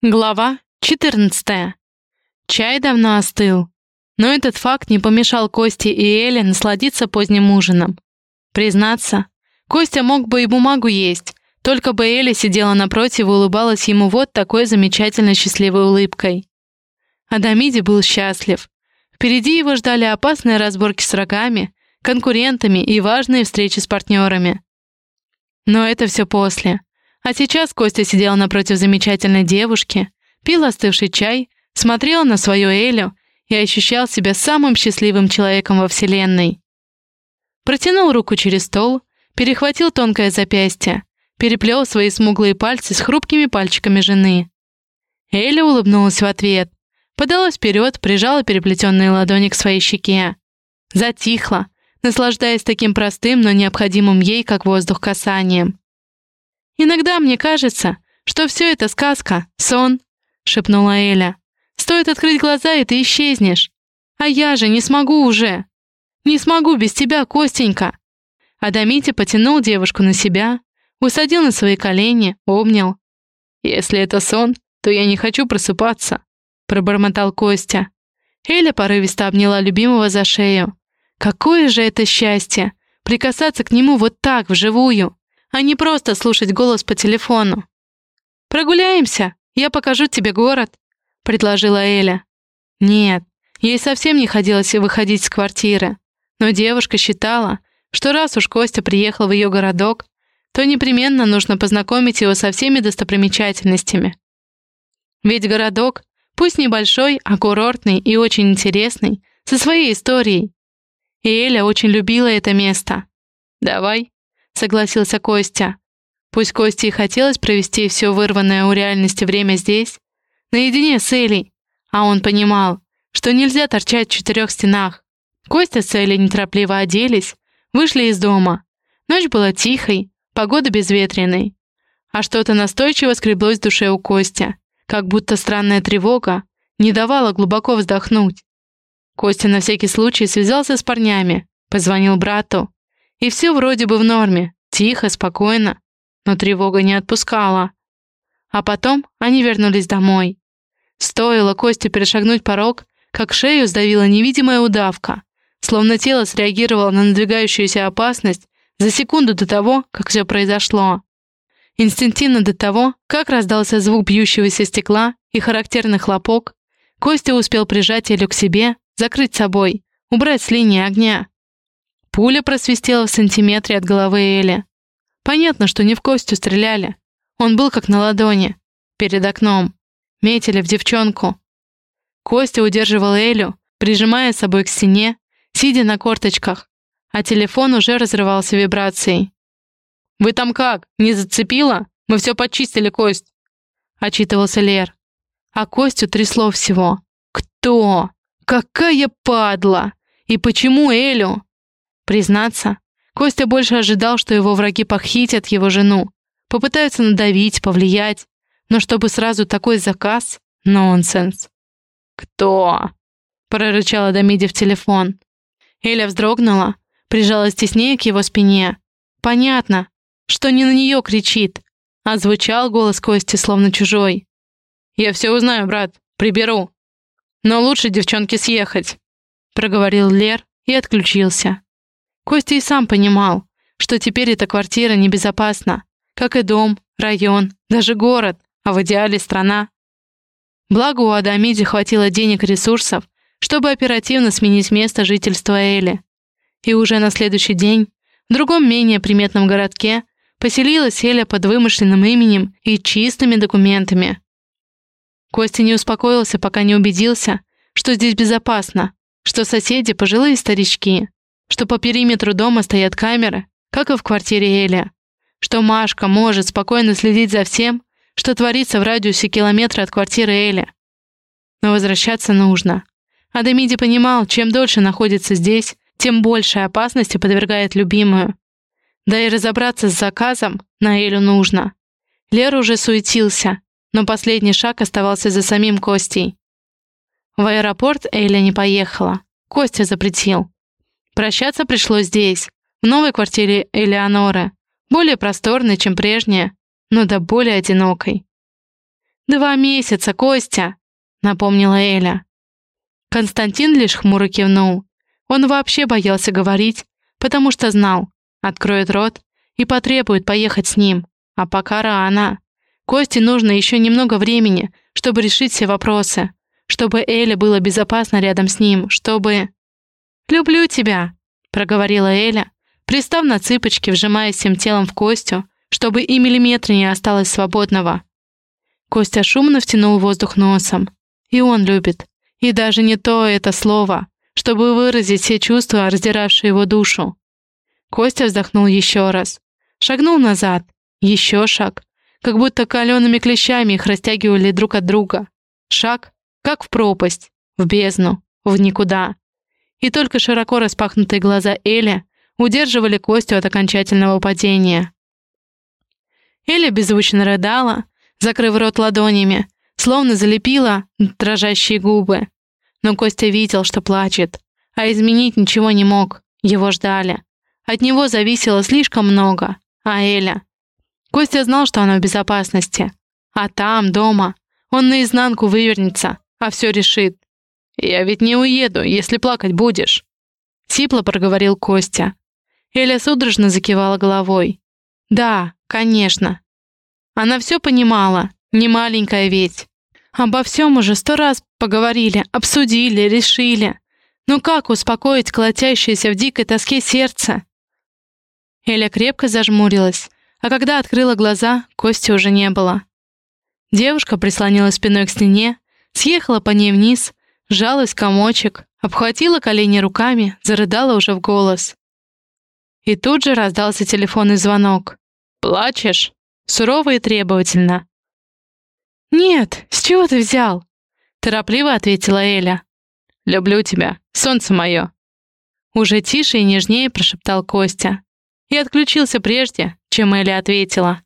Глава 14. Чай давно остыл. Но этот факт не помешал Косте и Эле насладиться поздним ужином. Признаться, Костя мог бы и бумагу есть, только бы Эля сидела напротив и улыбалась ему вот такой замечательно счастливой улыбкой. Адамиди был счастлив. Впереди его ждали опасные разборки с врагами, конкурентами и важные встречи с партнерами. Но это все после. А сейчас Костя сидел напротив замечательной девушки, пил остывший чай, смотрел на свою Элю и ощущал себя самым счастливым человеком во Вселенной. Протянул руку через стол, перехватил тонкое запястье, переплел свои смуглые пальцы с хрупкими пальчиками жены. Эля улыбнулась в ответ, подалась вперед, прижала переплетенные ладони к своей щеке. Затихла, наслаждаясь таким простым, но необходимым ей, как воздух, касанием. «Иногда мне кажется, что все это сказка, сон», — шепнула Эля. «Стоит открыть глаза, и ты исчезнешь. А я же не смогу уже. Не смогу без тебя, Костенька». Адамити потянул девушку на себя, усадил на свои колени, обнял. «Если это сон, то я не хочу просыпаться», — пробормотал Костя. Эля порывисто обняла любимого за шею. «Какое же это счастье! Прикасаться к нему вот так, вживую!» А не просто слушать голос по телефону. «Прогуляемся, я покажу тебе город», — предложила Эля. Нет, ей совсем не хотелось выходить из квартиры, но девушка считала, что раз уж Костя приехал в ее городок, то непременно нужно познакомить его со всеми достопримечательностями. Ведь городок, пусть небольшой, а курортный и очень интересный, со своей историей. И Эля очень любила это место. «Давай», согласился Костя. Пусть Косте и хотелось провести все вырванное у реальности время здесь, наедине с Элей, а он понимал, что нельзя торчать в четырех стенах. Костя с Элей неторопливо оделись, вышли из дома. Ночь была тихой, погода безветренной. А что-то настойчиво скреблось в душе у Костя, как будто странная тревога не давала глубоко вздохнуть. Костя на всякий случай связался с парнями, позвонил брату, и все вроде бы в норме, тихо, спокойно, но тревога не отпускала. А потом они вернулись домой. Стоило Косте перешагнуть порог, как шею сдавила невидимая удавка, словно тело среагировало на надвигающуюся опасность за секунду до того, как все произошло. Инстинктивно до того, как раздался звук бьющегося стекла и характерный хлопок, Костя успел прижать Элю к себе, закрыть собой, убрать с линии огня. Пуля просвистела в сантиметре от головы Эли. Понятно, что не в Костю стреляли. Он был как на ладони, перед окном. Метили в девчонку. Костя удерживал Элю, прижимая собой к стене, сидя на корточках, а телефон уже разрывался вибрацией. «Вы там как? Не зацепило? Мы все почистили, Кость!» — отчитывался Лер. А Костю трясло всего. «Кто? Какая падла! И почему Элю?» Признаться, Костя больше ожидал, что его враги похитят его жену, попытаются надавить, повлиять, но чтобы сразу такой заказ — нонсенс. «Кто?» — прорычал Адамиди в телефон. Эля вздрогнула, прижалась теснее к его спине. Понятно, что не на нее кричит, а звучал голос Кости словно чужой. «Я все узнаю, брат, приберу. Но лучше девчонке съехать», — проговорил Лер и отключился. Костя и сам понимал, что теперь эта квартира небезопасна, как и дом, район, даже город, а в идеале страна. Благо у Адамиди хватило денег и ресурсов, чтобы оперативно сменить место жительства Эли. И уже на следующий день в другом менее приметном городке поселилась Эля под вымышленным именем и чистыми документами. Костя не успокоился, пока не убедился, что здесь безопасно, что соседи пожилые старички, что по периметру дома стоят камеры, как и в квартире Эля, что Машка может спокойно следить за всем, что творится в радиусе километра от квартиры Эля. Но возвращаться нужно. Адамиди понимал, чем дольше находится здесь, тем больше опасности подвергает любимую. Да и разобраться с заказом на Элю нужно. Лера уже суетился, но последний шаг оставался за самим Костей. В аэропорт Эля не поехала. Костя запретил. Прощаться пришлось здесь, в новой квартире Элеоноры, более просторной, чем прежняя, но да более одинокой. «Два месяца, Костя!» — напомнила Эля. Константин лишь хмуро кивнул. Он вообще боялся говорить, потому что знал, откроет рот и потребует поехать с ним. А пока рано. Косте нужно еще немного времени, чтобы решить все вопросы, чтобы Эля было безопасно рядом с ним, чтобы... «Люблю тебя», — проговорила Эля, пристав на цыпочки, вжимаясь всем телом в Костю, чтобы и миллиметра не осталось свободного. Костя шумно втянул воздух носом. И он любит. И даже не то это слово, чтобы выразить все чувства, раздиравшие его душу. Костя вздохнул еще раз. Шагнул назад. Еще шаг. Как будто калеными клещами их растягивали друг от друга. Шаг, как в пропасть, в бездну, в никуда. И только широко распахнутые глаза Эли удерживали Костю от окончательного падения. Эля беззвучно рыдала, закрыв рот ладонями, словно залепила дрожащие губы. Но Костя видел, что плачет, а изменить ничего не мог, его ждали. От него зависело слишком много, а Эля... Костя знал, что она в безопасности. А там, дома, он наизнанку вывернется, а все решит. «Я ведь не уеду, если плакать будешь», — сипло проговорил Костя. Эля судорожно закивала головой. «Да, конечно». Она все понимала, не маленькая ведь. Обо всем уже сто раз поговорили, обсудили, решили. Ну как успокоить колотящееся в дикой тоске сердце? Эля крепко зажмурилась, а когда открыла глаза, Кости уже не было. Девушка прислонилась спиной к стене, съехала по ней вниз, сжалась комочек, обхватила колени руками, зарыдала уже в голос. И тут же раздался телефонный звонок. «Плачешь?» Сурово и требовательно. «Нет, с чего ты взял?» Торопливо ответила Эля. «Люблю тебя, солнце мое!» Уже тише и нежнее прошептал Костя. И отключился прежде, чем Эля ответила.